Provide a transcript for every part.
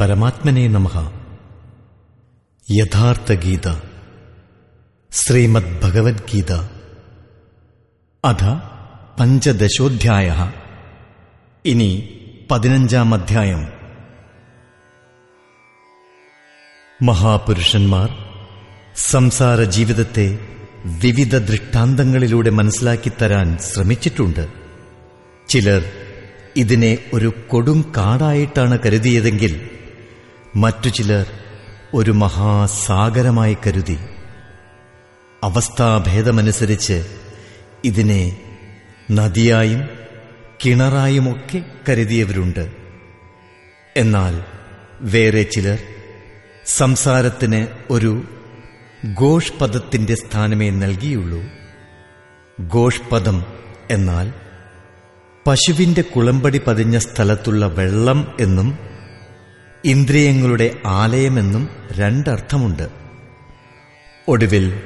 പരമാത്മനെ നമ. യഥാർത്ഥ ഗീത ശ്രീമദ് ഭഗവത്ഗീത അഥ പഞ്ചദശോധ്യായ. ഇനി പതിനഞ്ചാം അധ്യായം മഹാപുരുഷന്മാർ സംസാര ജീവിതത്തെ വിവിധ ദൃഷ്ടാന്തങ്ങളിലൂടെ മനസ്സിലാക്കിത്തരാൻ ശ്രമിച്ചിട്ടുണ്ട്. ചിലർ ഇതിനെ ഒരു കൊടും കാടായിട്ടാണ് കരുതിയതെങ്കിൽ മറ്റു ചിലർ ഒരു മഹാസാഗരമായി കരുതി. അവസ്ഥാഭേദമനുസരിച്ച് ഇതിനെ നദിയായും കിണറായുമൊക്കെ കരുതിയവരുണ്ട്. എന്നാൽ വേറെ ചിലർ സംസാരത്തിന് ഒരു ഘോഷ് പദത്തിന്റെ സ്ഥാനമേ നൽകിയുള്ളൂ. ഘോഷ് പദം എന്നാൽ പശുവിന്റെ കുളമ്പടി പതിഞ്ഞ സ്ഥലത്തുള്ള വെള്ളം എന്നും ഇന്ദ്രിയങ്ങളുടെ ആലയമെന്നും രണ്ടർത്ഥമുണ്ട്. ഒടുവിൽ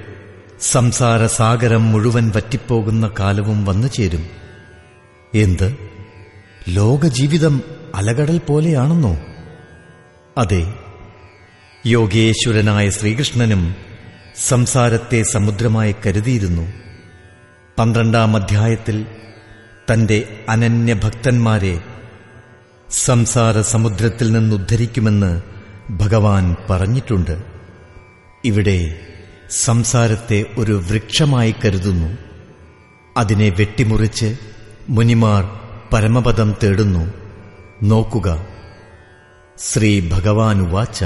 സംസാരസാഗരം മുഴുവൻ വറ്റിപ്പോകുന്ന കാലവും വന്നു ചേരും. എന്ത്? ലോകജീവിതം അലകടൽ പോലെയാണെന്നോ? അതെ. യോഗേശ്വരനായ ശ്രീകൃഷ്ണനും സംസാരത്തെ സമുദ്രമായി കരുതിയിരുന്നു. പന്ത്രണ്ടാം അധ്യായത്തിൽ തന്റെ അനന്യഭക്തന്മാരെ സംസാര സമുദ്രത്തിൽ നിന്നുദ്ധരിക്കുമെന്ന് ഭഗവാൻ പറഞ്ഞിട്ടുണ്ട്. ഇവിടെ സംസാരത്തെ ഒരു വൃക്ഷമായി കരുതുന്നു. അതിനെ വെട്ടിമുറിച്ച് മുനിമാർ പരമപദം തേടുന്നു. നോക്കുക. ശ്രീ ഭഗവാൻ വാച്ച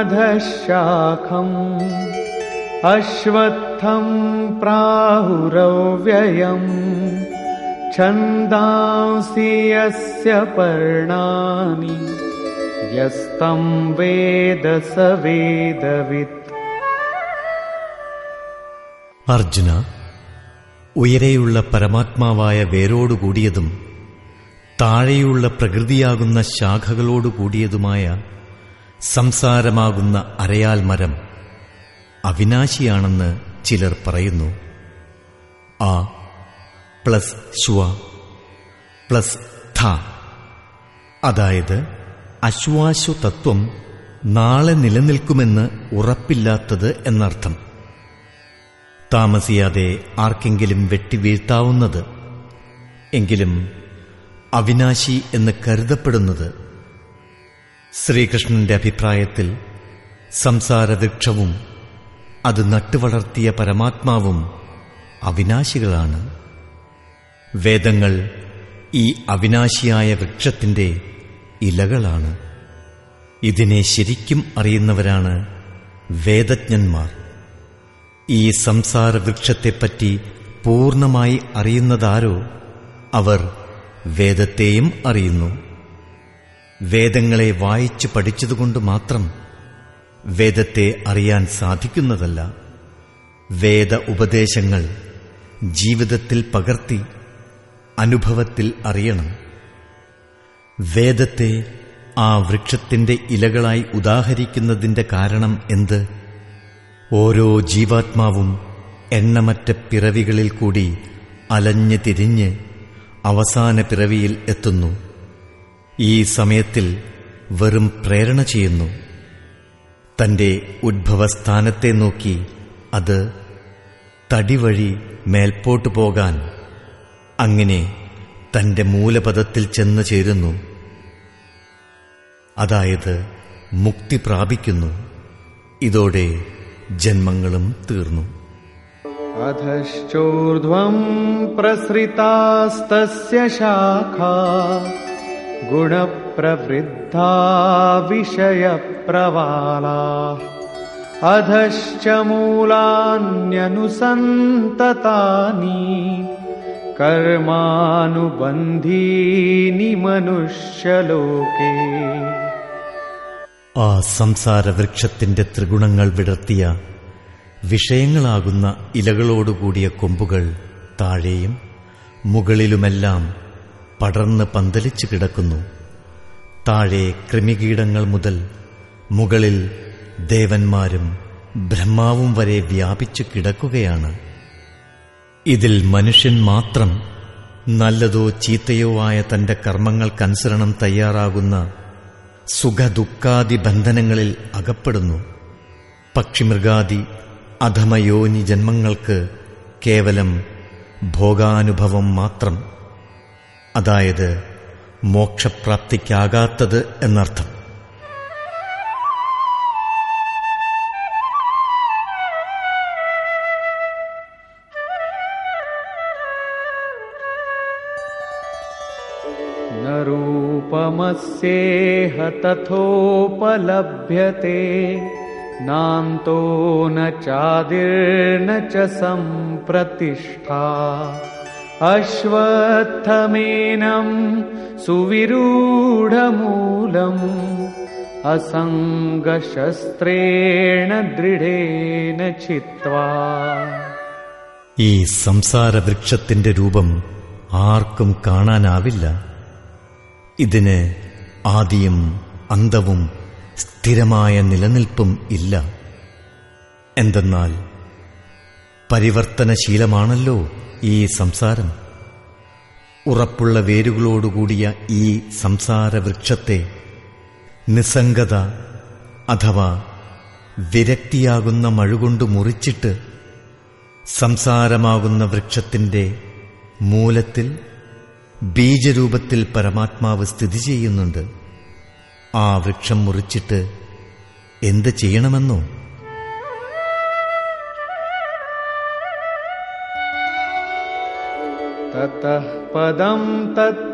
ऊर्ध्वमूलमधः शाखम् अश्वत्थम् प्राहुरव्ययम् छन्दांसि यस्य पर्णानि यस्तम् वेद स वेदवित् അർജുന ഉയരെയുള്ള പരമാത്മാവായ വേരോടുകൂടിയതും താഴെയുള്ള പ്രകൃതിയാകുന്ന ശാഖകളോടുകൂടിയതുമായ സംസാരമാകുന്ന അരയാൽ മരം അവിനാശിയാണെന്ന് ചിലർ പറയുന്നു. ആ പ്ലസ് ശുവ പ്ലസ് ധ. അതായത് അശ്വാശു തത്വം നാളെ നിലനിൽക്കുമെന്ന് ഉറപ്പില്ലാത്തത് എന്നർത്ഥം. താമസിയാതെ ആർക്കെങ്കിലും വെട്ടിവീഴ്ത്താവുന്നത് എങ്കിലും അവിനാശി എന്ന് കരുതപ്പെടുന്നത് ശ്രീകൃഷ്ണന്റെ അഭിപ്രായത്തിൽ സംസാരവൃക്ഷവും അത് നട്ടുവളർത്തിയ പരമാത്മാവും അവിനാശികളാണ്. വേദങ്ങൾ ഈ അവിനാശിയായ വൃക്ഷത്തിന്റെ ഇലകളാണ്. ഇതിനെ ശരിക്കും അറിയുന്നവരാണ് വേദജ്ഞന്മാർ. ഈ സംസാര വൃക്ഷത്തെപ്പറ്റി പൂർണമായി അറിയുന്നതാരോ അവർ വേദത്തെയും അറിയുന്നു. വേദങ്ങളെ വായിച്ചു പഠിച്ചതുകൊണ്ട് മാത്രം വേദത്തെ അറിയാൻ സാധിക്കുന്നതല്ല. വേദ ഉപദേശങ്ങൾ ജീവിതത്തിൽ പകർത്തി അനുഭവത്തിൽ അറിയണം. വേദത്തെ ആ വൃക്ഷത്തിന്റെ ഇലകളായി ഉദാഹരിക്കുന്നതിന്റെ കാരണം എന്ത്? ഓരോ ജീവാത്മാവും എണ്ണമറ്റ പിറവികളിൽ കൂടി അലഞ്ഞ് തിരിഞ്ഞ് അവസാന പിറവിയിൽ എത്തുന്നു. ഈ സമയത്തിൽ വെറും പ്രേരണ ചെയ്യുന്നു. തന്റെ ഉദ്ഭവസ്ഥാനത്തെ നോക്കി അത് തടിവഴി മേൽപോട്ടു പോകാൻ അങ്ങനെ തന്റെ മൂലപദത്തിൽ ചെന്ന് ചേരുന്നു. അതായത് മുക്തി പ്രാപിക്കുന്നു. ഇതോടെ ജന്മങ്ങളും തീർന്നു. അധശ്ചോർധ്വം പ്രസൃതാസ്തസ്യ ശാഖ. गुणप्रवृद्धा विषयप्रवालाः अधश्च मूलान्यनुसन्ततानि कर्मानुबन्धीनि मनुष्यलोके ആ സംസാര വൃക്ഷത്തിന്റെ ത്രിഗുണങ്ങൾ വിടർത്തിയ വിഷയങ്ങളാകുന്ന ഇലകളോടുകൂടിയ കൊമ്പുകൾ താഴെയും മുകളിലുമെല്ലാം പടർന്ന് പന്തലിച്ചു കിടക്കുന്നു. താഴെ കൃമികീടങ്ങൾ മുതൽ മുകളിൽ ദേവന്മാരും ബ്രഹ്മാവും വരെ വ്യാപിച്ചു കിടക്കുകയാണ്. ഇതിൽ മനുഷ്യൻ മാത്രം നല്ലതോ ചീത്തയോ ആയ തന്റെ കർമ്മങ്ങൾക്കനുസരണം തയ്യാറാകുന്ന സുഖദുഃഖാദി ബന്ധനങ്ങളിൽ അകപ്പെടുന്നു. പക്ഷിമൃഗാദി അധമയോനി ജന്മങ്ങൾക്ക് കേവലം ഭോഗാനുഭവം മാത്രം. അതായത് മോക്ഷപ്രാപ്തിക്കാകാത്തത് എന്നർത്ഥം न रूपमस्येह तथोपलभ्यते नान्तो न चादिर्न च सम्प्रतिष्ठा अश्वत्थमेनं सुविरूढमूलम् असङ्गशस्त्रेण दृढेन छित्त्वा ഈ സംസാരവൃക്ഷത്തിന്റെ രൂപം ആർക്കും കാണാനാവില്ല ഇതിന് ആദിയും അന്തവും സ്ഥിരമായ നിലനിൽപ്പും ഇല്ല എന്തെന്നാൽ പരിവർത്തനശീലമാണല്ലോ ഈ സംസാരം. ഉറപ്പുള്ള വേരുകളോടുകൂടിയ ഈ സംസാരവൃക്ഷത്തെ നിസ്സംഗത അഥവാ വിരക്തിയാകുന്ന മഴുകൊണ്ട് മുറിച്ചിട്ട് സംസാരമാകുന്ന വൃക്ഷത്തിന്റെ മൂലത്തിൽ ബീജരൂപത്തിൽ പരമാത്മാവ് സ്ഥിതി ചെയ്യുന്നുണ്ട്. ആ വൃക്ഷം മുറിച്ചിട്ട് എന്ത് ചെയ്യണമെന്നോ? ततः पदं तत्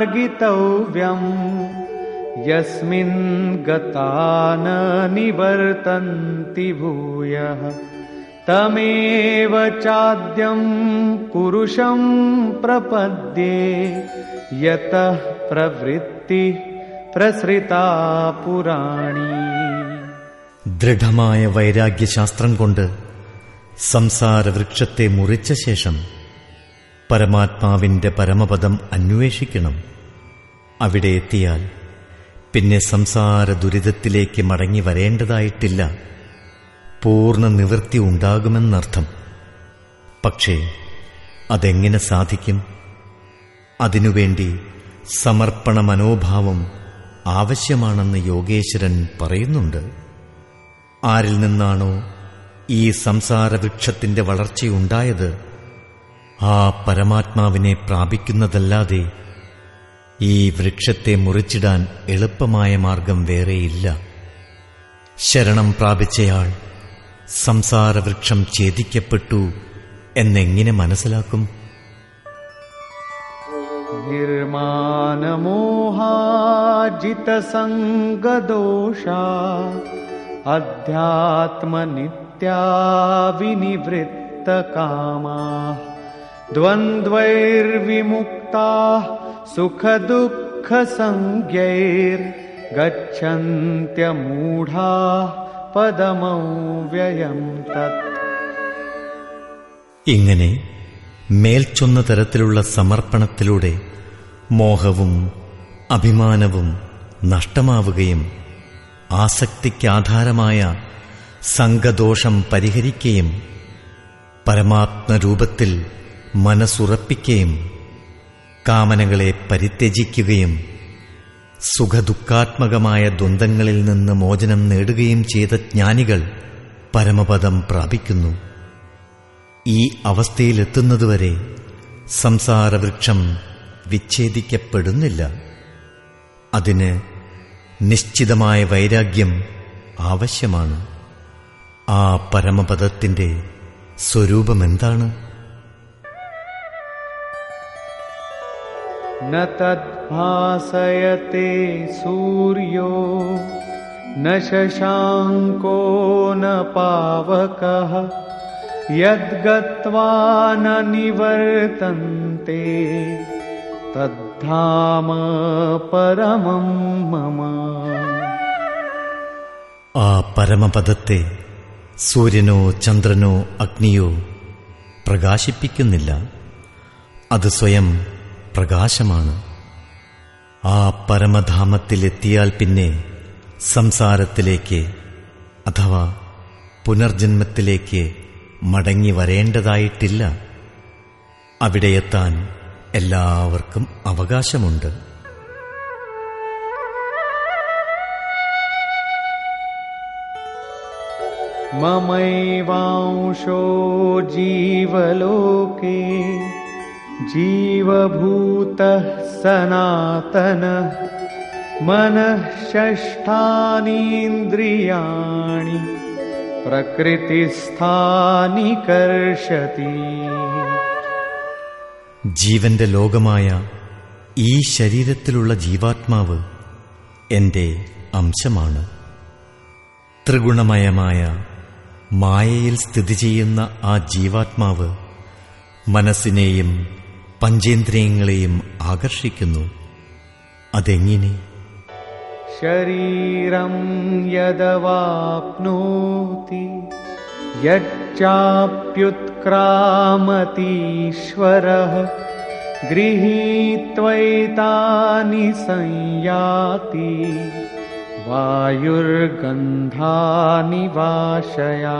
परिमार्गितव्यम् यस्मिन् गता न निवर्तन्ति भूयः तमेव चाद्यं पुरुषं प्रपद्ये यतः प्रवृत्तिः प्रसृता पुराणी ദൃഢമായ വൈരാഗ്യശാസ്ത്രം കൊണ്ട് സംസാരവൃക്ഷത്തെ മുറിച്ച ശേഷം പരമാത്മാവിന്റെ പരമപദം അന്വേഷിക്കണം. അവിടെ എത്തിയാൽ പിന്നെ സംസാര ദുരിതത്തിലേക്ക് മടങ്ങി വരേണ്ടതായിട്ടില്ല. പൂർണ നിവൃത്തി ഉണ്ടാകുമെന്നർത്ഥം. പക്ഷേ അതെങ്ങനെ സാധിക്കും? അതിനുവേണ്ടി സമർപ്പണ മനോഭാവം ആവശ്യമാണെന്ന് യോഗേശ്വരൻ പറയുന്നുണ്ട്. ആരിൽ നിന്നാണോ ഈ സംസാരവൃക്ഷത്തിന്റെ വളർച്ചയുണ്ടായത്? ആ പരമാത്മാവിനെ പ്രാപിക്കുന്നതല്ലാതെ ഈ വൃക്ഷത്തെ മുറിച്ചിടാൻ എളുപ്പമായ മാർഗം വേറെയില്ല. ശരണം പ്രാപിച്ചയാൾ സംസാരവൃക്ഷം ഛേദിക്കപ്പെട്ടു എന്നെങ്ങനെ മനസ്സിലാക്കും? നിർമാനമോഹാജിതസംഗദോഷാ അധ്യാത്മനിത്യാവിനിവൃത്തകാമാ द्वन्द्वैर्विमुक्ताः सुखदुःखसंज्ञैर्गच्छन्त्यमूढाः पदमव्ययम् तत् ഇങ്ങനെ മേൽച്ചൊന്ന തരത്തിലുള്ള സമർപ്പണത്തിലൂടെ മോഹവും അഭിമാനവും നഷ്ടമാവുകയും ആസക്തിക്കാധാരമായ സംഘദോഷം പരിഹരിക്കുകയും പരമാത്മരൂപത്തിൽ മനസ്സുറപ്പിക്കുകയും കാമനകളെ പരിത്യജിക്കുകയും സുഖദുഃഖാത്മകമായ ദ്വന്ദ്ങ്ങളിൽ നിന്ന് മോചനം നേടുകയും ചെയ്ത ജ്ഞാനികൾ പരമപദം പ്രാപിക്കുന്നു. ഈ അവസ്ഥയിലെത്തുന്നതുവരെ സംസാരവൃക്ഷം വിച്ഛേദിക്കപ്പെടുന്നില്ല. അതിന് നിശ്ചിതമായ വൈരാഗ്യം ആവശ്യമാണ്. ആ പരമപദത്തിന്റെ സ്വരൂപമെന്താണ്? न तद्भासयते सूर्यो न शशाङ्को न पावकः यद्गत्वा न निवर्तन्ते तद्धाम परमं मम ആ പരമപദത്തെ സൂര്യനോ ചന്ദ്രനോ അഗ്നിയോ പ്രകാശിപ്പിക്കുന്നില്ല അത് സ്വയം പ്രകാശമാണ്. ആ പരമധാമത്തിലെത്തിയാൽ പിന്നെ സംസാരത്തിലേക്ക് അഥവാ പുനർജന്മത്തിലേക്ക് മടങ്ങി വരേണ്ടതായിട്ടില്ല. അവിടെയെത്താൻ എല്ലാവർക്കും അവകാശമുണ്ട്. മമൈവാംശോ ജീവലോകേ जीवभूतः सनातनः मनः षष्ठानीन्द्रियाणि प्रकृतिस्थानि कर्षति ജീവന്റെ ലോകമായ ഈ ശരീരത്തിലുള്ള ജീവാത്മാവ് എന്റെ അംശമാണ് ത്രിഗുണമയമായ മായയിൽ സ്ഥിതി ചെയ്യുന്ന ആ ജീവാത്മാവ് മനസ്സിനെയും പഞ്ചേന്ദ്രിയങ്ങളെയും ആകർഷിക്കുന്നു. അതെങ്ങനെ? ശരീരം യദവാപ്നോതി യാപ്യുത്ക്രാമതീശ്വര ഗൃഹീത്വൈതാനി സംയാതി വായുർഗന്ധാനി വാശയാ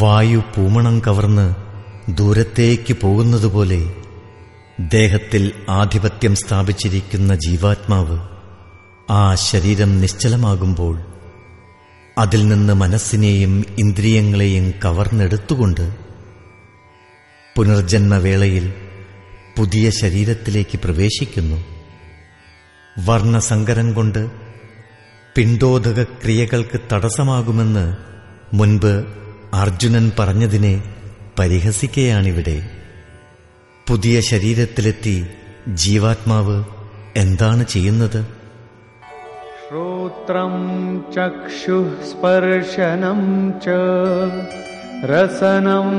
വായു പൂമണം കവർന്ന് ദൂരത്തേക്ക് പോകുന്നതുപോലെ ദേഹത്തിൽ ആധിപത്യം സ്ഥാപിച്ചിരിക്കുന്ന ജീവാത്മാവ് ആ ശരീരം നിശ്ചലമാകുമ്പോൾ അതിൽ നിന്ന് മനസ്സിനെയും ഇന്ദ്രിയങ്ങളെയും കവർന്നെടുത്തുകൊണ്ട് പുനർജന്മവേളയിൽ പുതിയ ശരീരത്തിലേക്ക് പ്രവേശിക്കുന്നു. വർണസങ്കരം കൊണ്ട് പിണ്ടോദക ക്രിയകൾക്ക് തടസ്സമാകുമെന്ന് മുൻപ് അർജുനൻ പറഞ്ഞതിനെ പരിഹസിക്കുകയാണിവിടെ. പുതിയ ശരീരത്തിലെത്തി ജീവാത്മാവ് എന്താണ് ചെയ്യുന്നത്? ശ്രോത്രം ചക്ഷുസ്പർശനം ച രസനം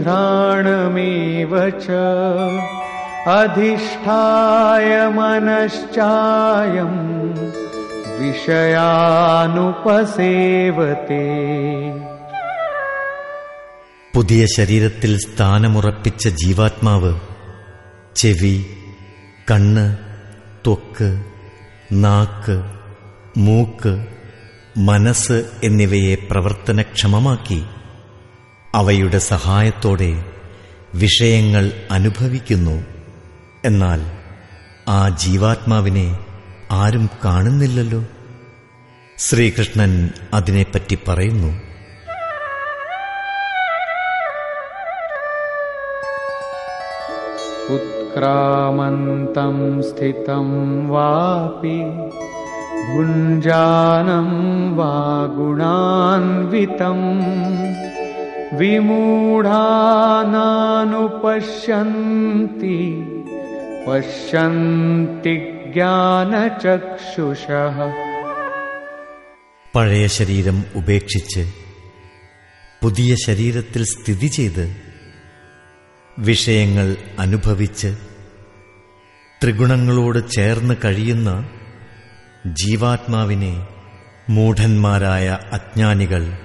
ഘ്രാണമേവ അധിഷ്ഠായ മനശ്ചായം വിഷയാനുപസേവത്തെ. പുതിയ ശരീരത്തിൽ സ്ഥാനമുറപ്പിച്ച ജീവാത്മാവ് ചെവി കണ്ണ് ത്വക്ക് നാക്ക് മൂക്ക് മനസ്സ് എന്നിവയെ പ്രവർത്തനക്ഷമമാക്കി. അവയുടെ സഹായത്തോടെ വിഷയങ്ങൾ അനുഭവിക്കുന്നു. എന്നാൽ ആ ജീവാത്മാവിനെ ആരും കാണുന്നില്ലല്ലോ. ശ്രീകൃഷ്ണൻ അതിനെപ്പറ്റി പറയുന്നു. उत्क्रामन्तं स्थितं वापि भुञ्जानं वा गुणान्वितम् विमूढानानुपश्यन्ति पश्यन्ति ज्ञानचक्षुषः പഴയ ശരീരം ഉപേക്ഷിച്ച് പുതിയ ശരീരത്തിൽ സ്ഥിതി ചെയ്ത് വിഷയങ്ങൾ അനുഭവിച്ച് ത്രിഗുണങ്ങളോട് ചേർന്ന് കഴിയുന്ന ജീവാത്മാവിനെ മൂഢന്മാരായ അജ്ഞാനികൾ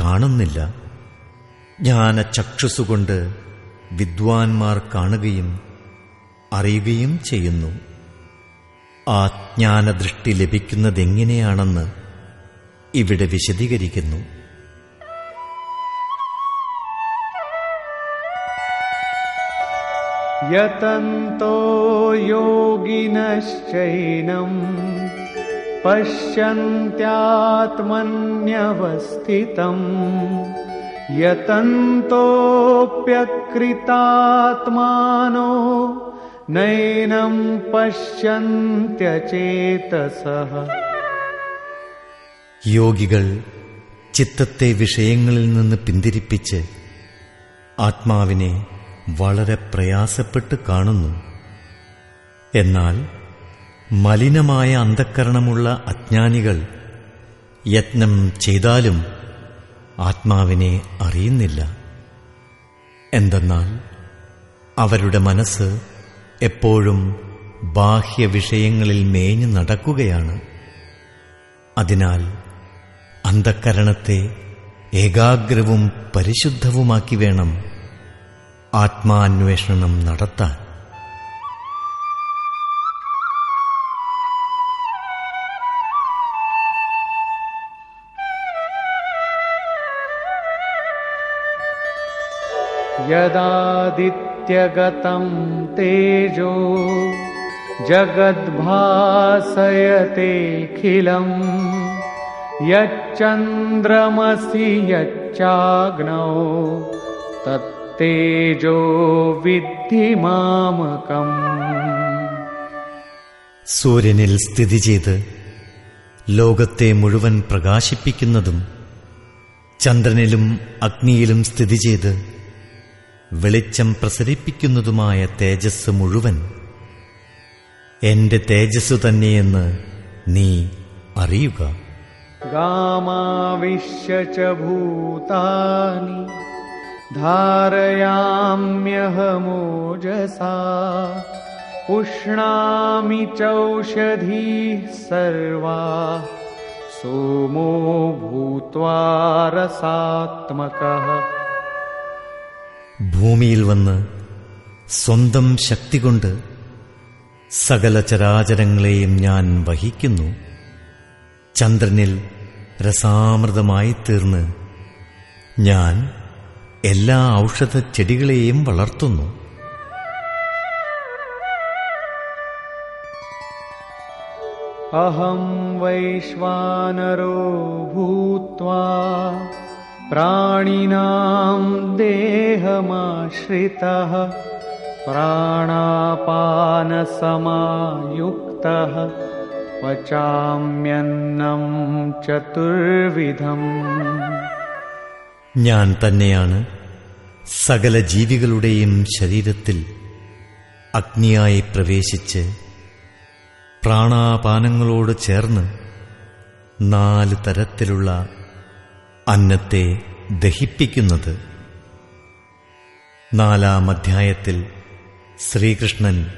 കാണുന്നില്ല. ജ്ഞാനചക്ഷുസുകൊണ്ട് വിദ്വാൻമാർ കാണുകയും അറിയുകയും ചെയ്യുന്നു. ആ ജ്ഞാനദൃഷ്ടി ലഭിക്കുന്നതെങ്ങനെയാണെന്ന് ഇവിടെ വിശദീകരിക്കുന്നു. यतन्तो योगिनश्चैनं पश्यन्त्यात्मन्यवस्थितम् यतन्तोऽप्यकृतात्मानो नैनं पश्यन्त्यचेतसः യോഗികൾ ചിത്തത്തെ വിഷയങ്ങളിൽ നിന്ന് പിന്തിരിപ്പിച്ച് ആത്മാവിനെ വളരെ പ്രയാസപ്പെട്ട് കാണുന്നു. എന്നാൽ മലിനമായ അന്ധക്കരണമുള്ള അജ്ഞാനികൾ യത്നം ചെയ്താലും ആത്മാവിനെ അറിയുന്നില്ല. എന്തെന്നാൽ അവരുടെ മനസ്സ് എപ്പോഴും ബാഹ്യ വിഷയങ്ങളിൽ മേഞ്ഞു നടക്കുകയാണ്. അതിനാൽ അന്ധക്കരണത്തെ ഏകാഗ്രവും പരിശുദ്ധവുമാക്കി വേണം ആത്മാന്വേഷണം നടത്താൻ. यदादित्यगतं तेजो जगद्भासयतेऽखिलम् यच्चन्द्रमसि यच्चाग्नौ तत् തേജോ വിദ്ധിമാമകം സൂര്യനിൽ സ്ഥിതി ചെയ്ത് ലോകത്തെ മുഴുവൻ പ്രകാശിപ്പിക്കുന്നതും ചന്ദ്രനിലും അഗ്നിയിലും സ്ഥിതി ചെയ്ത് വെളിച്ചം പ്രസരിപ്പിക്കുന്നതുമായ തേജസ് മുഴുവൻ എന്റെ തേജസ് തന്നെയെന്ന് നീ അറിയുക. ഗാമാവിശ്യ ഭൂതാനി. धारयाम्यहमोजसा पुष्णामि चौषधीः सर्वा सोमो भूत्वा रसात्मकः ഭൂമിയിൽ വന്ന് സ്വന്തം ശക്തി കൊണ്ട് സകല ചരാചരങ്ങളെയും ഞാൻ വഹിക്കുന്നു ചന്ദ്രനിൽ രസാമൃതമായി തീർന്ന് ഞാൻ എല്ലാ ഔഷധ ചെടികളെയും വളർത്തുന്നു. അഹം വൈശ്വാനരോ ഭൂത്വാ പ്രാണിനാം ദേഹമാശ്രിത പ്രാണാപാനസമായുക്ത പചാമ്യന്നം ചതുർവിധം. ഞാൻ തന്നെയാണ് സകല ജീവികളുടെയും ശരീരത്തിൽ അഗ്നിയായി പ്രവേശിച്ച് പ്രാണാപാനങ്ങളോട് ചേർന്ന് നാല് തരത്തിലുള്ള അന്നത്തെ ദഹിപ്പിക്കുന്നത്. നാലാം അധ്യായത്തിൽ ശ്രീകൃഷ്ണൻ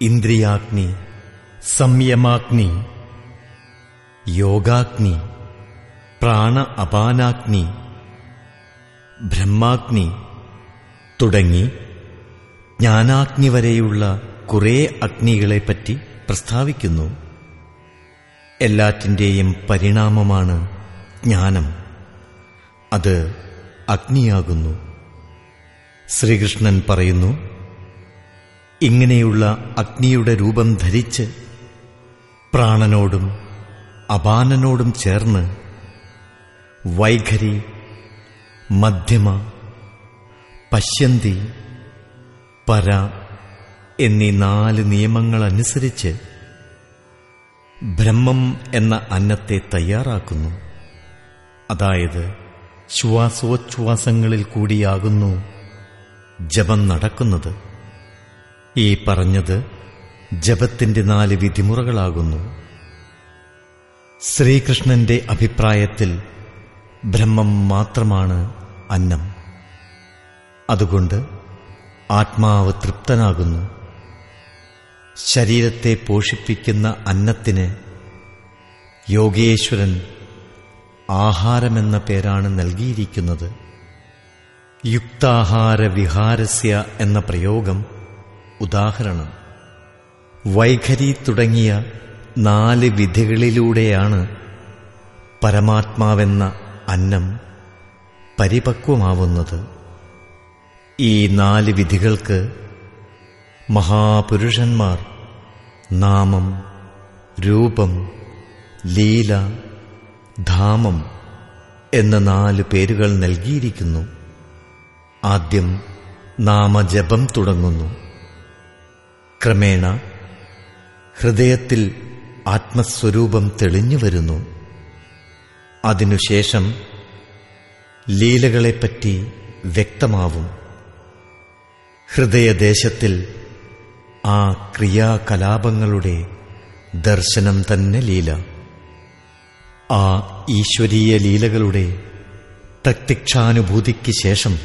ഇന്ദ്രിയാഗ്നി സംയമാഗ്നി യോഗാഗ്നി പ്രാണ അപാനാഗ്നി ബ്രഹ്മാഗ്നി തുടങ്ങി ജ്ഞാനാഗ്നി വരെയുള്ള കുറേ അഗ്നികളെപ്പറ്റി പ്രസ്താവിക്കുന്നു. എല്ലാറ്റിന്റെയും പരിണാമമാണ് ജ്ഞാനം. അത് അഗ്നിയാകുന്നു. ശ്രീകൃഷ്ണൻ പറയുന്നു ഇങ്ങനെയുള്ള അഗ്നിയുടെ രൂപം ധരിച്ച് പ്രാണനോടും അപാനനോടും ചേർന്ന് വൈഖരി മധ്യമ പശ്യന്തി പര എന്നീ നാല് നിയമങ്ങളനുസരിച്ച് ബ്രഹ്മം എന്ന അന്നത്തെ തയ്യാറാക്കുന്നു. അതായത് ശ്വാസോച്ഛ്വാസങ്ങളിൽ കൂടിയാകുന്നു ജപം നടക്കുന്നത്. ഈ പറഞ്ഞത് ജപത്തിന്റെ നാല് വിധിമുറകളാകുന്നു. ശ്രീകൃഷ്ണന്റെ അഭിപ്രായത്തിൽ ബ്രഹ്മം മാത്രമാണ് അന്നം. അതുകൊണ്ട് ആത്മാവ് തൃപ്തനാകുന്നു. ശരീരത്തെ പോഷിപ്പിക്കുന്ന അന്നത്തിന് യോഗേശ്വരൻ ആഹാരമെന്ന പേരാണ് നൽകിയിരിക്കുന്നത്. യുക്താഹാര വിഹാരസ്യ എന്ന പ്രയോഗം ഉദാഹരണം. വൈഖരി തുടങ്ങിയ നാല് വിധികളിലൂടെയാണ് പരമാത്മാവെന്ന അന്നം പരിപക്വമാവുന്നത്. ഈ നാല് വിധികൾക്ക് മഹാപുരുഷന്മാർ നാമം രൂപം ലീല ധാമം എന്ന നാല് പേരുകൾ നൽകിയിരിക്കുന്നു. ആദ്യം നാമജപം തുടങ്ങുന്നു. ക്രമേണ ഹൃദയത്തിൽ ആത്മസ്വരൂപം തെളിഞ്ഞു വരുന്നു. അതിനുശേഷം ലീലകളെപ്പറ്റി വ്യക്തമാവും. ഹൃദയദേശത്തിൽ ആ ക്രിയാകലാപങ്ങളുടെ ദർശനം തന്നെ ലീല. ആ ഈശ്വരീയ ലീലകളുടെ പ്രത്യക്ഷാനുഭൂതിക്ക് ശേഷം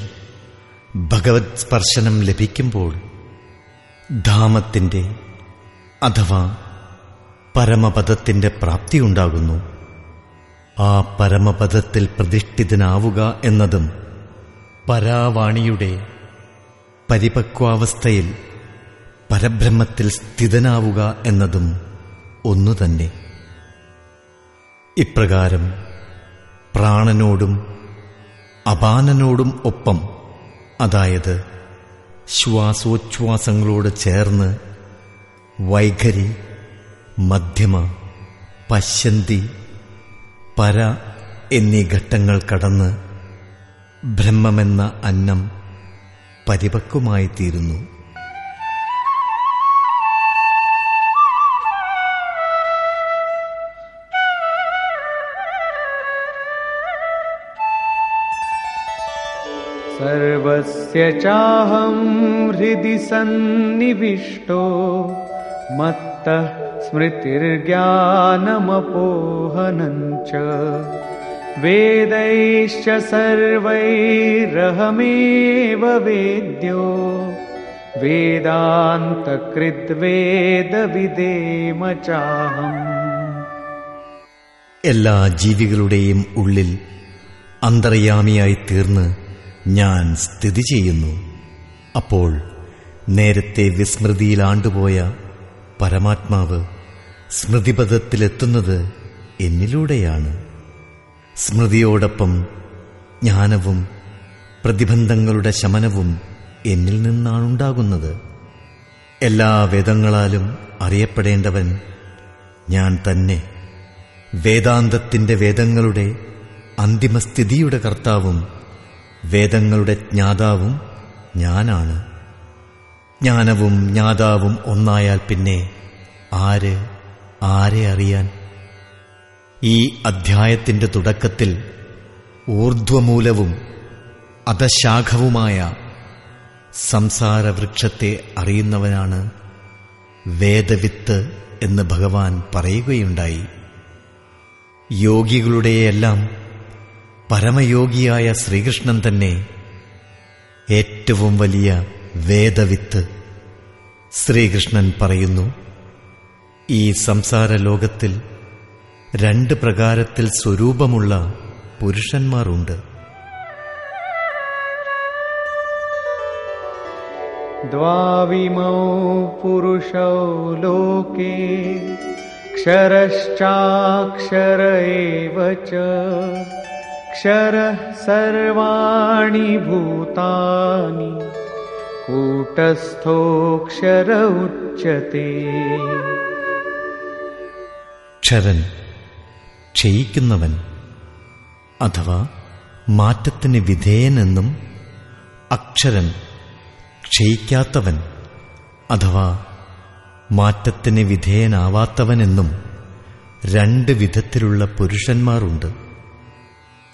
ഭഗവത് സ്പർശനം ലഭിക്കുമ്പോൾ ധാമത്തിന്റെ അഥവാ പരമപദത്തിന്റെ പ്രാപ്തിയുണ്ടാകുന്നു ആ പരമപദത്തിൽ പ്രതിഷ്ഠിതനാവുക എന്നതും പരാവാണിയുടെ പരിപക്വാവസ്ഥയിൽ പരബ്രഹ്മത്തിൽ സ്ഥിതനാവുക എന്നതും ഒന്നുതന്നെ. ഇപ്രകാരം പ്രാണനോടും അപാനനോടും ഒപ്പം അതായത് ശ്വാസോച്ഛ്വാസങ്ങളോട് ചേർന്ന് വൈഖരി മധ്യമ പശ്യന്തി പര എന്നീ ഘട്ടങ്ങൾ കടന്ന് ബ്രഹ്മമെന്ന അന്നം പരിപക്വമായിത്തീരുന്നു. തീരുന്നു ചാഹം ഹൃദി സന്നിവിഷ്ടോ മത് मत्तः स्मृतिर्ज्ञानमपोहनञ्च वेदैश्च सर्वैरहमेव वेद्यो वेदान्तकृद्वेदविदेम चाहम् എല്ലാ ജീവികളുടെയും ഉള്ളിൽ അന്തർയാമിയായി തീർന്ന് ഞാൻ സ്ഥിതി ചെയ്യുന്നു അപ്പോൾ നേരത്തെ വിസ്മൃതിയിലാണ്ടുപോയ പരമാത്മാവ് സ്മൃതിപഥത്തിലെത്തുന്നത് എന്നിലൂടെയാണ്. സ്മൃതിയോടൊപ്പം ജ്ഞാനവും പ്രതിബന്ധങ്ങളുടെ ശമനവും എന്നിൽ നിന്നാണുണ്ടാകുന്നത് എല്ലാ വേദങ്ങളാലും അറിയപ്പെടേണ്ടവൻ ഞാൻ തന്നെ. വേദാന്തത്തിന്റെ വേദങ്ങളുടെ അന്തിമസ്ഥിതിയുടെ കർത്താവും വേദങ്ങളുടെ ജ്ഞാതാവും ഞാനാണ്. ജ്ഞാനവും ജ്ഞാതാവും ഒന്നായാൽ പിന്നെ ആര് ആരെ അറിയാൻ? ഈ അധ്യായത്തിന്റെ തുടക്കത്തിൽ ഊർധ്വമൂലവും അധശാഖവുമായ സംസാരവൃക്ഷത്തെ അറിയുന്നവനാണ് വേദവിത്ത് എന്ന് ഭഗവാൻ പറയുകയുണ്ടായി. യോഗികളുടെയെല്ലാം പരമയോഗിയായ ശ്രീകൃഷ്ണൻ തന്നെ ഏറ്റവും വലിയ വേദവിത്ത് ശ്രീകൃഷ്ണൻ പറയുന്നു ഈ സംസാര ലോകത്തിൽ രണ്ട് പ്രകാരത്തിൽ സ്വരൂപമുള്ള പുരുഷന്മാരുണ്ട് द्वाविमौ पुरुषौ लोके क्षरश्चाक्षर एव च क्षरः सर्वाणि भूतानि കൂട്ടസ്ഥോക്ഷര ഉച്ചത്തെ ക്ഷരൻ ക്ഷയിക്കുന്നവൻ അഥവാ മാറ്റത്തിന് വിധേയനെന്നും അക്ഷരൻ ക്ഷയിക്കാത്തവൻ അഥവാ മാറ്റത്തിന് വിധേയനാവാത്തവനെന്നും രണ്ട് വിധത്തിലുള്ള പുരുഷന്മാരുണ്ട്.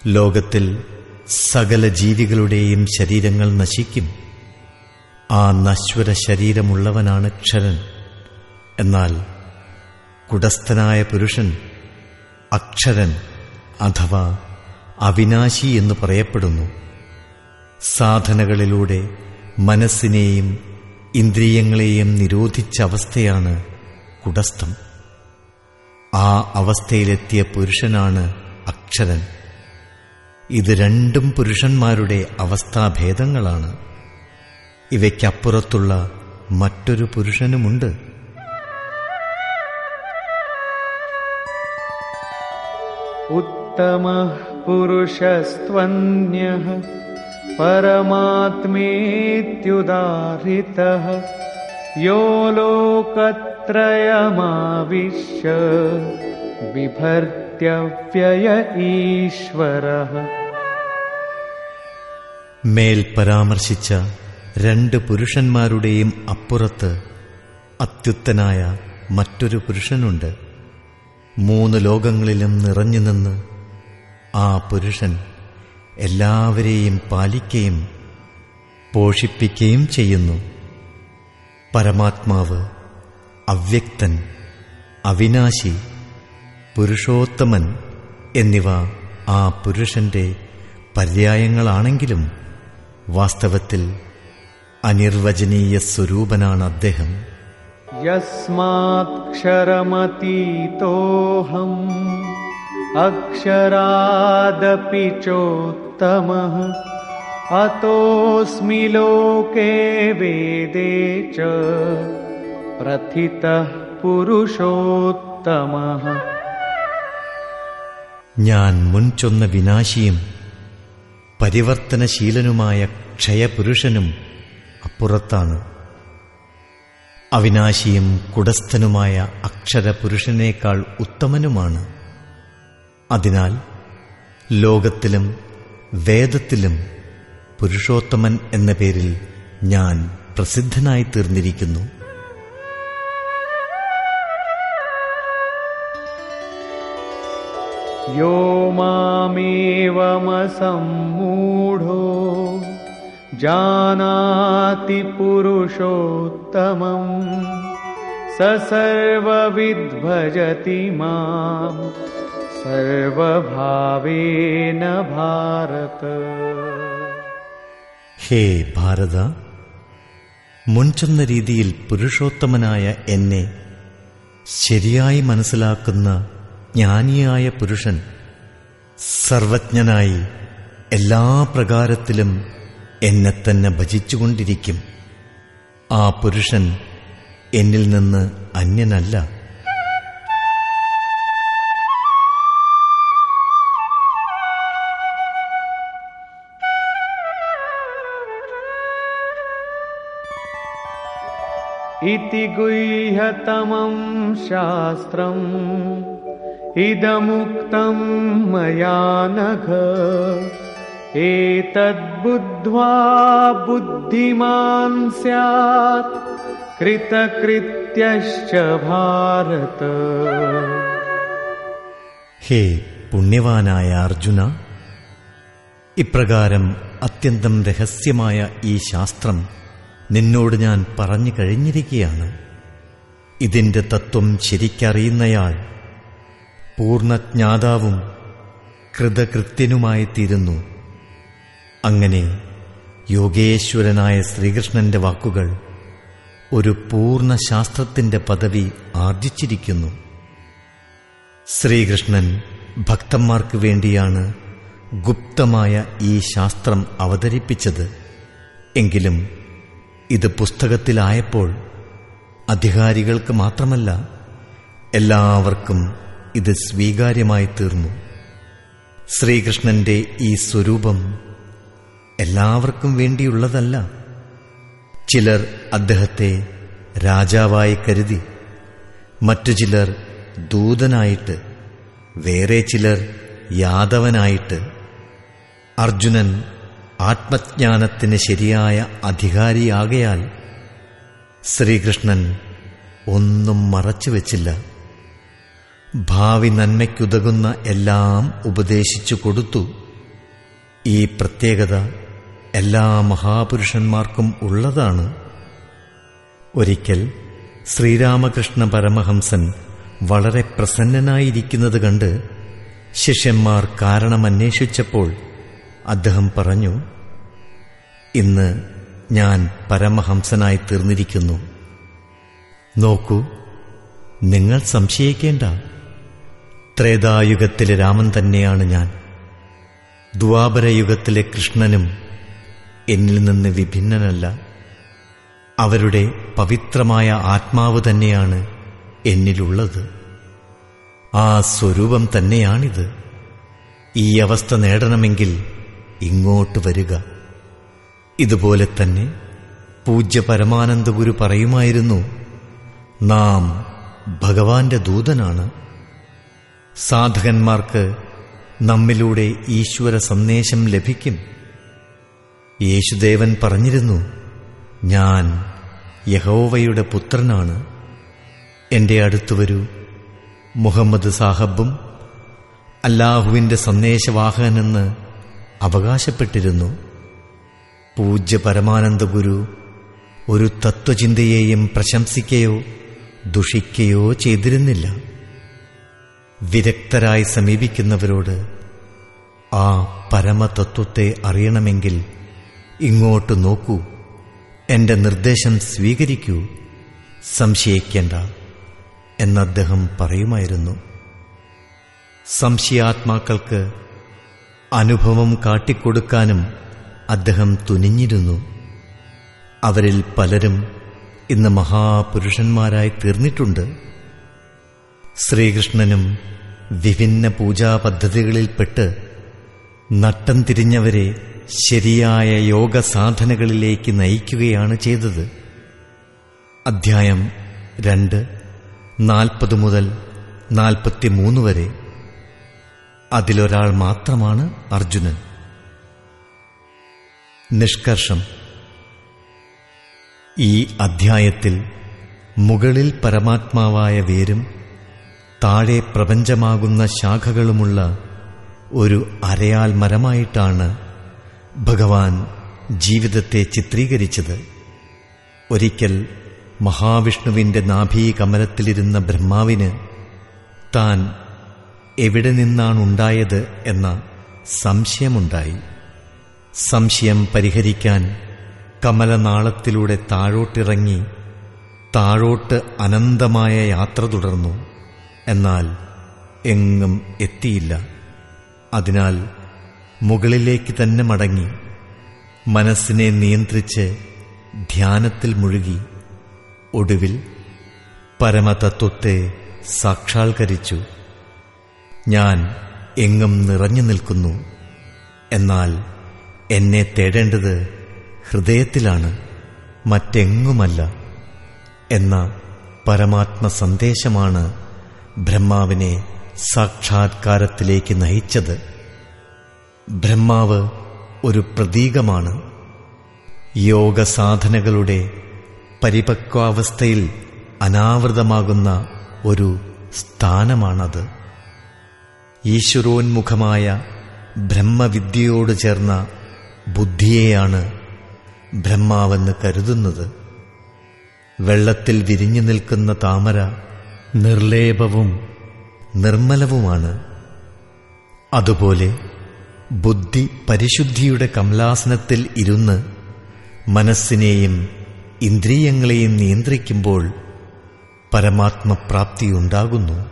ലോകത്തിൽ സകല ജീവികളുടെയും ശരീരങ്ങൾ നശിക്കും. ആ നശ്വര ശരീരമുള്ളവനാണ് ക്ഷരൻ. എന്നാൽ കുടസ്ഥനായ പുരുഷൻ അക്ഷരൻ അഥവാ അവിനാശി എന്ന് പറയപ്പെടുന്നു. സാധനകളിലൂടെ മനസ്സിനെയും ഇന്ദ്രിയങ്ങളെയും നിരോധിച്ച അവസ്ഥയാണ് കുടസ്ഥം. ആ അവസ്ഥയിലെത്തിയ പുരുഷനാണ് അക്ഷരൻ. ഇത് രണ്ടും പുരുഷന്മാരുടെ അവസ്ഥാഭേദങ്ങളാണ്. ഇവയ്ക്കപ്പുറത്തുള്ള മറ്റൊരു പുരുഷനുമുണ്ട്. ഉത്തമ പുരുഷസ്വന്യ പരമാത്മേത്യുദാരിത യോ ലോകത്രയമാവിശ്യ വിഭർത്യവ്യയ ഈശ്വര. മേൽ പരാമർശിച്ച രണ്ട് പുരുഷന്മാരുടെയും അപ്പുറത്ത് അത്യുത്തനായ മറ്റൊരു പുരുഷനുണ്ട്. മൂന്ന് ലോകങ്ങളിലും നിറഞ്ഞു നിന്ന് ആ പുരുഷൻ എല്ലാവരെയും പാലിക്കുകയും പോഷിപ്പിക്കുകയും ചെയ്യുന്നു. പരമാത്മാവ് അവ്യക്തൻ അവിനാശി പുരുഷോത്തമൻ എന്നിവ ആ പുരുഷന്റെ പര്യായങ്ങളാണെങ്കിലും വാസ്തവത്തിൽ അനിർവചനീയ സ്വരൂപനാണ് അദ്ദേഹം യസ്മാക്ഷരമതീതോഹം അക്ഷരാദപി ചോത്തമ അതോസ്മി ലോകേ വേദേ ച പ്രഥിത പുരുഷോത്തമ. ഞാൻ മുൻചൊന്ന വിനാശിയും പരിവർത്തനശീലനുമായ ക്ഷയപുരുഷനും പുറത്താണ്. അവിനാശിയും കുടസ്ഥനുമായ അക്ഷരപുരുഷനേക്കാൾ ഉത്തമനുമാണ്. അതിനാൽ ലോകത്തിലും വേദത്തിലും പുരുഷോത്തമൻ എന്ന പേരിൽ ഞാൻ പ്രസിദ്ധനായി തീർന്നിരിക്കുന്നു യോ മാമേവമസമ്മൂഢോ जानाति पुरुषोत्तमम् स सर्वविद्भजति माम् सर्वभावेन भारत ഹേ ഭാരത മുൻചെന്ന രീതിയിൽ പുരുഷോത്തമനായ എന്നെ ശരിയായി മനസ്സിലാക്കുന്ന ജ്ഞാനിയായ പുരുഷൻ സർവജ്ഞനായി എല്ലാ പ്രകാരത്തിലും എന്നെ തന്നെ ഭജിച്ചുകൊണ്ടിരിക്കും. ആ പുരുഷൻ എന്നിൽ നിന്ന് അന്യനല്ല. ഇതി ഗുഹ്യതമം ശാസ്ത്രം ഇതമുക്തം മയാനഘ. एतद्बुद्ध्वा बुद्धिमान् स्यात् कृतकृत्यश्च भारत ഹേ പുണ്യവാനായ അർജുന ഇപ്രകാരം അത്യന്തം രഹസ്യമായ ഈ ശാസ്ത്രം നിന്നോട് ഞാൻ പറഞ്ഞു കഴിഞ്ഞിരിക്കുകയാണ് ഇതിന്റെ തത്വം ശരിക്കറിയുന്നയാൾ പൂർണ്ണജ്ഞാതാവും കൃതകൃത്യനുമായിത്തീരുന്നു അങ്ങനെ യോഗേശ്വരനായ ശ്രീകൃഷ്ണന്റെ വാക്കുകൾ ഒരു പൂർണ ശാസ്ത്രത്തിന്റെ പദവി ആർജിച്ചിരിക്കുന്നു. ശ്രീകൃഷ്ണൻ ഭക്തന്മാർക്ക് വേണ്ടിയാണ് ഗുപ്തമായ ഈ ശാസ്ത്രം അവതരിപ്പിച്ചത്. എങ്കിലും ഇത് പുസ്തകത്തിലായപ്പോൾ അധികാരികൾക്ക് മാത്രമല്ല എല്ലാവർക്കും ഇത് സ്വീകാര്യമായി തീർന്നു. ശ്രീകൃഷ്ണന്റെ ഈ സ്വരൂപം എല്ലാവർക്കും വേണ്ടിയുള്ളതല്ല. ചിലർ അദ്ദേഹത്തെ രാജാവായി കരുതി മറ്റു ചിലർ ദൂതനായിട്ട് വേറെ ചിലർ യാദവനായിട്ട്. അർജുനൻ ആത്മജ്ഞാനത്തിന് ശരിയായ അധികാരിയാകയാൽ ശ്രീകൃഷ്ണൻ ഒന്നും മറച്ചു വച്ചില്ല. ഭാവി നന്മയ്ക്കുതകുന്ന എല്ലാം ഉപദേശിച്ചു കൊടുത്തു. ഈ പ്രത്യേകത എല്ലാ മഹാപുരുഷന്മാർക്കും ഉള്ളതാണ്. ഒരിക്കൽ ശ്രീരാമകൃഷ്ണ പരമഹംസൻ വളരെ പ്രസന്നനായിരിക്കുന്നത് കണ്ട് ശിഷ്യന്മാർ കാരണമന്വേഷിച്ചപ്പോൾ അദ്ദേഹം പറഞ്ഞു ഇന്ന് ഞാൻ പരമഹംസനായി തീർന്നിരിക്കുന്നു. നോക്കൂ നിങ്ങൾ സംശയിക്കേണ്ട. ത്രേതായുഗത്തിലെ രാമൻ തന്നെയാണ് ഞാൻ. ദ്വാപരയുഗത്തിലെ കൃഷ്ണനും എന്നിൽ നിന്ന് വിഭിന്നനല്ല. അവരുടെ പവിത്രമായ ആത്മാവ് തന്നെയാണ് എന്നിലുള്ളത്. ആ സ്വരൂപം തന്നെയാണിത്. ഈ അവസ്ഥ നേടണമെങ്കിൽ ഇങ്ങോട്ട് വരിക. ഇതുപോലെ തന്നെ പൂജ്യ പരമാനന്ദഗുരു പറയുമായിരുന്നു നാം ഭഗവാന്റെ ദൂതനാണ്. സാധകന്മാർക്ക് നമ്മിലൂടെ ഈശ്വര സന്ദേശം ലഭിക്കും. യേശുദേവൻ പറഞ്ഞിരുന്നു ഞാൻ യഹോവയുടെ പുത്രനാണ്. എന്റെ അടുത്തു വരൂ. മുഹമ്മദ് സാഹബും അല്ലാഹുവിന്റെ സന്ദേശവാഹകനെന്ന് അവകാശപ്പെട്ടിരുന്നു. പൂജ്യ പരമാനന്ദ ഗുരു ഒരു തത്വചിന്തയെയും പ്രശംസിക്കുകയോ ദുഷിക്കുകയോ ചെയ്തിരുന്നില്ല. വിദഗ്ധരായി സമീപിക്കുന്നവരോട് ആ പരമതത്വത്തെ അറിയണമെങ്കിൽ ഇങ്ങോട്ട് നോക്കൂ. എന്റെ നിർദ്ദേശം സ്വീകരിക്കൂ. സംശയിക്കേണ്ട എന്ന് അദ്ദേഹം പറയുമായിരുന്നു. സംശയാത്മാക്കൾക്ക് അനുഭവം കാട്ടിക്കൊടുക്കാനും അദ്ദേഹം തുനിഞ്ഞിരുന്നു. അവരിൽ പലരും ഇന്ന് മഹാപുരുഷന്മാരായി തീർന്നിട്ടുണ്ട്. ശ്രീകൃഷ്ണനും വിഭിന്ന പൂജാപദ്ധതികളിൽപ്പെട്ട് നട്ടം തിരിഞ്ഞവരെ ശരിയായ യോഗ സാധനകളിലേക്ക് നയിക്കുകയാണ് ചെയ്തത്. അധ്യായം രണ്ട് നാൽപ്പത് മുതൽ നാൽപ്പത്തിമൂന്ന് വരെ. അതിലൊരാൾ മാത്രമാണ് അർജുനൻ. നിഷ്കർഷം. ഈ അധ്യായത്തിൽ മുകളിൽ പരമാത്മാവായ വേരും താഴെ പ്രപഞ്ചമാകുന്ന ശാഖകളുമുള്ള ഒരു അരയാൽ മരമായിട്ടാണ് ഭഗവാൻ ജീവിതത്തെ ചിത്രീകരിച്ചത് ഒരിക്കൽ മഹാവിഷ്ണുവിന്റെ നാഭീകമലത്തിലിരുന്ന ബ്രഹ്മാവിന് താൻ എവിടെ നിന്നാണുണ്ടായത് എന്ന സംശയമുണ്ടായി. സംശയം പരിഹരിക്കാൻ കമലനാളത്തിലൂടെ താഴോട്ടിറങ്ങി താഴോട്ട് അനന്തമായ യാത്ര തുടർന്നു. എന്നാൽ എങ്ങും എത്തിയില്ല. അതിനാൽ മുകളിലേക്ക് തന്നെ മടങ്ങി. മനസ്സിനെ നിയന്ത്രിച്ച് ധ്യാനത്തിൽ മുഴുകി. ഒടുവിൽ പരമതത്വത്തെ സാക്ഷാത്കരിച്ചു. ഞാൻ എങ്ങും നിറഞ്ഞു നിൽക്കുന്നു. എന്നാൽ എന്നെ തേടേണ്ടത് ഹൃദയത്തിലാണ് മറ്റെങ്ങുമല്ല എന്ന പരമാത്മ സന്ദേശമാണ് ബ്രഹ്മാവിനെ സാക്ഷാത്കാരത്തിലേക്ക് നയിച്ചത്. ബ്രഹ്മാവ് ഒരു പ്രതീകമാണ്. യോഗസാധനകളുടെ പരിപക്വാവസ്ഥയിൽ അനാവൃതമാകുന്ന ഒരു സ്ഥാനമാണത്. ഈശ്വരോന്മുഖമായ ബ്രഹ്മവിദ്യയോട് ചേർന്ന ബുദ്ധിയെയാണ് ബ്രഹ്മാവെന്ന് കരുതുന്നത്. വെള്ളത്തിൽ വിരിഞ്ഞു നിൽക്കുന്ന താമര നിർലേപവും നിർമ്മലവുമാണ്. അതുപോലെ ബുദ്ധി പരിശുദ്ധിയുടെ കമലാസനത്തിൽ ഇരുന്ന് മനസ്സിനെയും ഇന്ദ്രിയങ്ങളെയും നിയന്ത്രിക്കുമ്പോൾ പരമാത്മപ്രാപ്തിയുണ്ടാകുന്നു.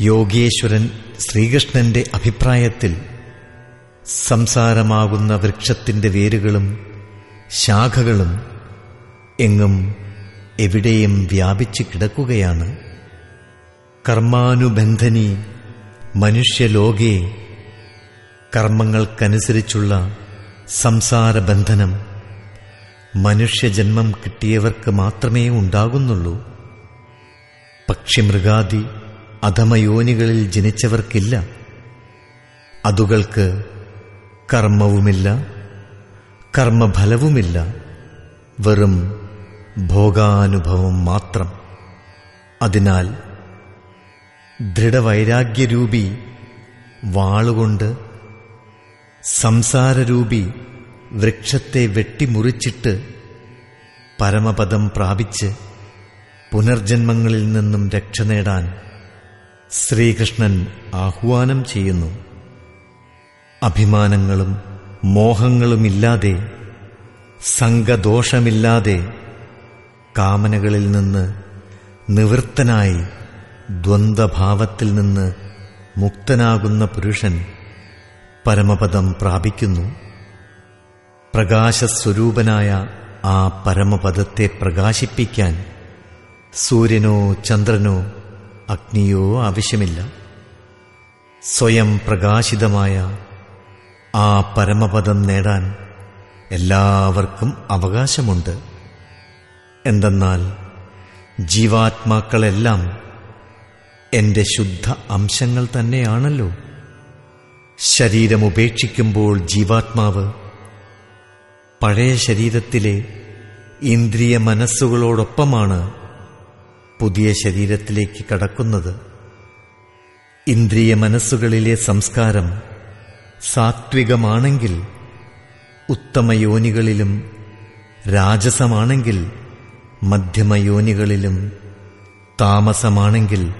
യോഗേശ്വരൻ ശ്രീകൃഷ്ണന്റെ അഭിപ്രായത്തിൽ സംസാരമാകുന്ന വൃക്ഷത്തിന്റെ വേരുകളും ശാഖകളും എങ്ങും എവിടെയും വ്യാപിച്ചു കിടക്കുകയാണ്. കർമാനുബന്ധനി മനുഷ്യലോകേ കർമ്മങ്ങൾക്കനുസരിച്ചുള്ള സംസാരബന്ധനം മനുഷ്യജന്മം കിട്ടിയവർക്ക് മാത്രമേ ഉണ്ടാകുന്നുള്ളൂ. പക്ഷിമൃഗാദി അധമയോനികളിൽ ജനിച്ചവർക്കില്ല. അതുകൾക്ക് കർമ്മവുമില്ല കർമ്മഫലവുമില്ല വെറും ഭോഗാനുഭവം മാത്രം. അതിനാൽ ദൃഢവൈരാഗ്യരൂപി വാളുകൊണ്ട് സംസാരരൂപി വൃക്ഷത്തെ വെട്ടിമുറിച്ചിട്ട് പരമപദം പ്രാപിച്ച് പുനർജന്മങ്ങളിൽ നിന്നും രക്ഷ നേടാൻ ശ്രീകൃഷ്ണൻ ആഹ്വാനം ചെയ്യുന്നു. അഭിമാനങ്ങളും മോഹങ്ങളുമില്ലാതെ സംഘദോഷമില്ലാതെ കാമനകളിൽ നിന്ന് നിവൃത്തനായി ദ്വന്ദ്ഭാവത്തിൽ നിന്ന് മുക്തനാകുന്ന പുരുഷൻ പരമപദം പ്രാപിക്കുന്നു. പ്രകാശസ്വരൂപനായ ആ പരമപദത്തെ പ്രകാശിപ്പിക്കാൻ സൂര്യനോ ചന്ദ്രനോ അഗ്നിയോ ആവശ്യമില്ല. സ്വയം പ്രകാശിതമായ ആ പരമപദം നേടാൻ എല്ലാവർക്കും അവകാശമുണ്ട്. എന്തെന്നാൽ ജീവാത്മാക്കളെല്ലാം എന്റെ ശുദ്ധ അംശങ്ങൾ തന്നെയാണല്ലോ. ശരീരമുപേക്ഷിക്കുമ്പോൾ ജീവാത്മാവ് പഴയ ശരീരത്തിലെ ഇന്ദ്രിയ മനസ്സുകളോടൊപ്പമാണ് പുതിയ ശരീരത്തിലേക്ക് കടക്കുന്നത്. ഇന്ദ്രിയ മനസ്സുകളിലെ സംസ്കാരം സാത്വികമാണെങ്കിൽ ഉത്തമയോനികളിലും രാജസമാണെങ്കിൽ മധ്യമയോനികളിലും താമസമാണെങ്കിൽ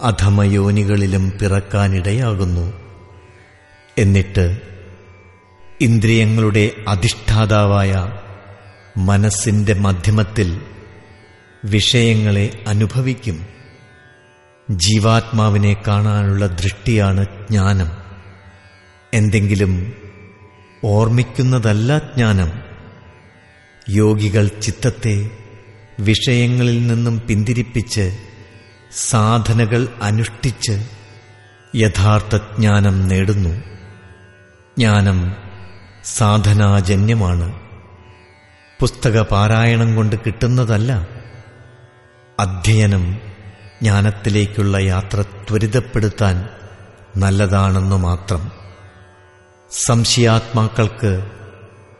അധമയോനികളിലും പിറക്കാനിടയാകുന്നു. എന്നിട്ട് ഇന്ദ്രിയങ്ങളുടെ അധിഷ്ഠാതാവായ മനസ്സിന്റെ മധ്യമത്തിൽ വിഷയങ്ങളെ അനുഭവിക്കും. ജീവാത്മാവിനെ കാണാനുള്ള ദൃഷ്ടിയാണ് ജ്ഞാനം. എന്തെങ്കിലും ഓർമ്മിക്കുന്നതല്ല ജ്ഞാനം. യോഗികൾ ചിത്തത്തെ വിഷയങ്ങളിൽ നിന്നും പിന്തിരിപ്പിച്ച് സാധനകൾ അനുഷ്ഠിച്ച് യഥാർത്ഥ ജ്ഞാനം നേടുന്നു. ജ്ഞാനം സാധനാജന്യമാണ്. പുസ്തക പാരായണം കൊണ്ട് കിട്ടുന്നതല്ല. അധ്യയനം ജ്ഞാനത്തിലേക്കുള്ള യാത്ര ത്വരിതപ്പെടുത്താൻ നല്ലതാണെന്നു മാത്രം. സംശയാത്മാക്കൾക്ക്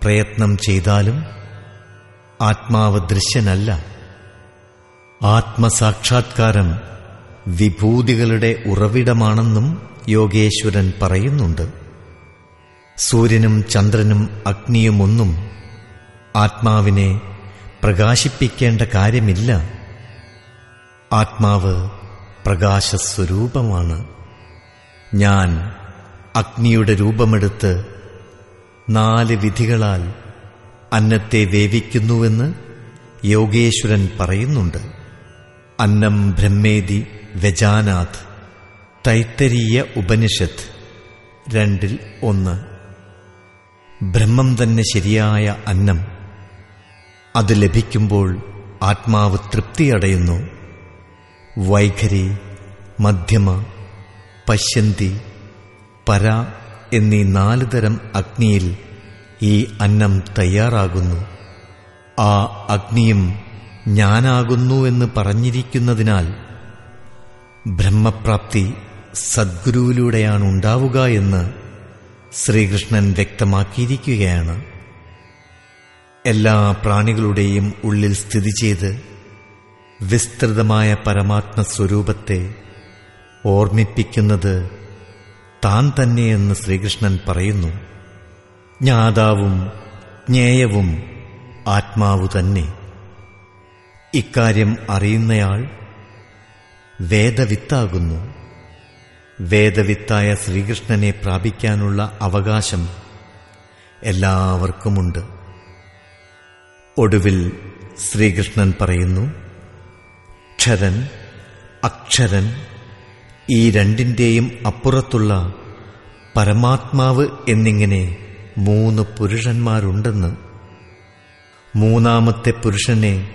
പ്രയത്നം ചെയ്താലും ആത്മാവ് ദൃശ്യനല്ല. ആത്മസാക്ഷാത്കാരം വിഭൂതികളുടെ ഉറവിടമാണെന്നും യോഗേശ്വരൻ പറയുന്നുണ്ട്. സൂര്യനും ചന്ദ്രനും അഗ്നിയുമൊന്നും ആത്മാവിനെ പ്രകാശിപ്പിക്കേണ്ട കാര്യമില്ല. ആത്മാവ് പ്രകാശസ്വരൂപമാണ്. ഞാൻ അഗ്നിയുടെ രൂപമെടുത്ത് നാല് വിധികളാൽ അന്നത്തെ വേവിക്കുന്നുവെന്ന് യോഗേശ്വരൻ പറയുന്നുണ്ട്. അന്നം ബ്രഹ്മേദി വ്യജാനാഥ് തൈത്തരീയ ഉപനിഷത്ത് രണ്ടിൽ ഒന്ന്. ബ്രഹ്മം തന്നെ ശരിയായ അന്നം. അത് ലഭിക്കുമ്പോൾ ആത്മാവ് തൃപ്തിയടയുന്നു വൈഖരി മധ്യമ പശ്യന്തി പര എന്നീ നാല് തരം അഗ്നിയിൽ ഈ അന്നം തയ്യാറാകുന്നു. ആ അഗ്നിയും ഞാനാകുന്നു എന്ന് പറഞ്ഞിരിക്കുന്നതിനാൽ ബ്രഹ്മപ്രാപ്തി സദ്ഗുരുവിലൂടെയാണ് ഉണ്ടാവുക എന്ന് ശ്രീകൃഷ്ണൻ വ്യക്തമാക്കിയിരിക്കുകയാണ്. എല്ലാ പ്രാണികളുടെയും ഉള്ളിൽ സ്ഥിതി ചെയ്ത് വിസ്തൃതമായ പരമാത്മ സ്വരൂപത്തെ ഓർമ്മിപ്പിക്കുന്നത് താൻ തന്നെയെന്ന് ശ്രീകൃഷ്ണൻ പറയുന്നു. ജ്ഞാതാവും ജ്ഞേയവും ആത്മാവു തന്നെ. ഇക്കാര്യം അറിയുന്നയാൾ വേദവിത്താകുന്നു. വേദവിത്തായ ശ്രീകൃഷ്ണനെ പ്രാപിക്കാനുള്ള അവകാശം എല്ലാവർക്കുമുണ്ട്. ഒടുവിൽ ശ്രീകൃഷ്ണൻ പറയുന്നു ക്ഷരൻ അക്ഷരൻ ഈ രണ്ടിന്റെയും അപ്പുറത്തുള്ള പരമാത്മാവ് എന്നിങ്ങനെ മൂന്ന് പുരുഷന്മാരുണ്ടെന്ന്. മൂന്നാമത്തെ പുരുഷനെ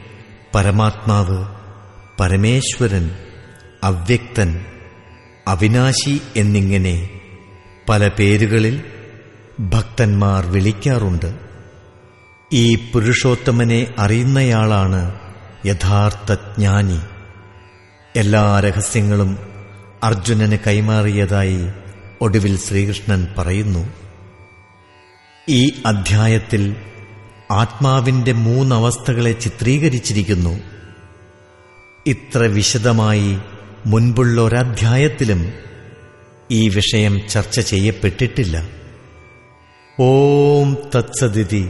പരമാത്മാവ് പരമേശ്വരൻ അവ്യക്തൻ അവിനാശി എന്നിങ്ങനെ പല പേരുകളിൽ ഭക്തന്മാർ വിളിക്കാറുണ്ട്. ഈ പുരുഷോത്തമനെ അറിയുന്നയാളാണ് യഥാർത്ഥ ജ്ഞാനി. എല്ലാ രഹസ്യങ്ങളും അർജുനന് കൈമാറിയതായി ഒടുവിൽ ശ്രീകൃഷ്ണൻ പറയുന്നു. ഈ അധ്യായത്തിൽ ആത്മാവിന്റെ മൂന്നവസ്ഥകളെ ചിത്രീകരിച്ചിരിക്കുന്നു. ഇത്ര വിശദമായി മുൻപുള്ള ഒരധ്യായത്തിലും ഈ വിഷയം ചർച്ച ചെയ്യപ്പെട്ടിട്ടില്ല. ഓം തത്സദിതി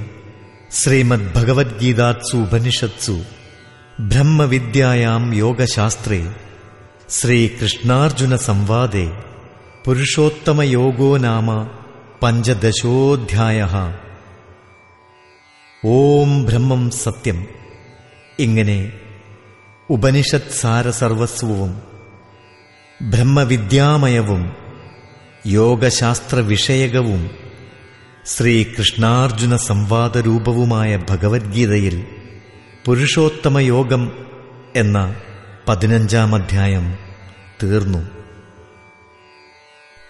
ശ്രീമദ് ഭഗവത്ഗീതാത്സു ഉപനിഷത്സു ബ്രഹ്മവിദ്യായാം യോഗശാസ്ത്രേ ശ്രീകൃഷ്ണാർജുന സംവാദേ പുരുഷോത്തമയോഗോ നാമ പഞ്ചദശോധ്യായ. ഓം ബ്രഹ്മം സത്യം. ഇങ്ങനെ ഉപനിഷത് സാരസർവസ്വവും ബ്രഹ്മവിദ്യാമയവും യോഗശാസ്ത്ര വിഷയകവും ശ്രീകൃഷ്ണാർജുന സംവാദരൂപവുമായ ഭഗവത്ഗീതയിൽ പുരുഷോത്തമയോഗം എന്ന പതിനഞ്ചാം അധ്യായം തീർന്നു.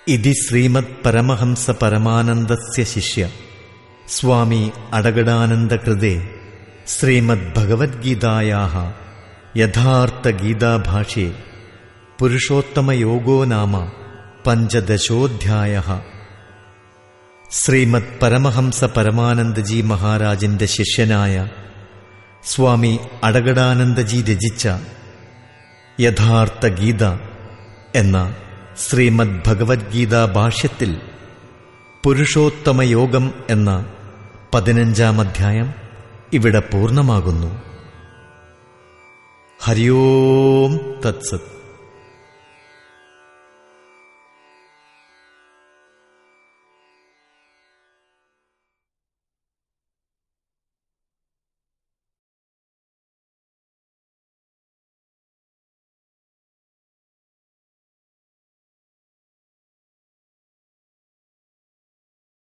ഇതി ശ്രീമത് പരമഹംസ പരമാനന്ദസ്യ ശിഷ്യ. സ്വാമി അടകടാനന്ദകൃതേ ശ്രീമദ് ഭഗവത്ഗീതായാ യഥാർത്ഥ ഗീതാഭാഷ്യേ പുരുഷോത്തമയോഗോ നാമ പഞ്ചദശോധ്യായ. ശ്രീമത് പരമഹംസ പരമാനന്ദജി മഹാരാജിന്റെ ശിഷ്യനായ സ്വാമി അടകടാനന്ദജി രചിച്ച യഥാർത്ഥ ഗീത എന്ന ശ്രീമദ് ഭഗവത്ഗീത ഭാഷ്യത്തിൽ പുരുഷോത്തമ യോഗം എന്ന പതിനഞ്ചാം അധ്യായം ഇവിടെ പൂർണമാകുന്നു. ഹരിയോം തത്സത്.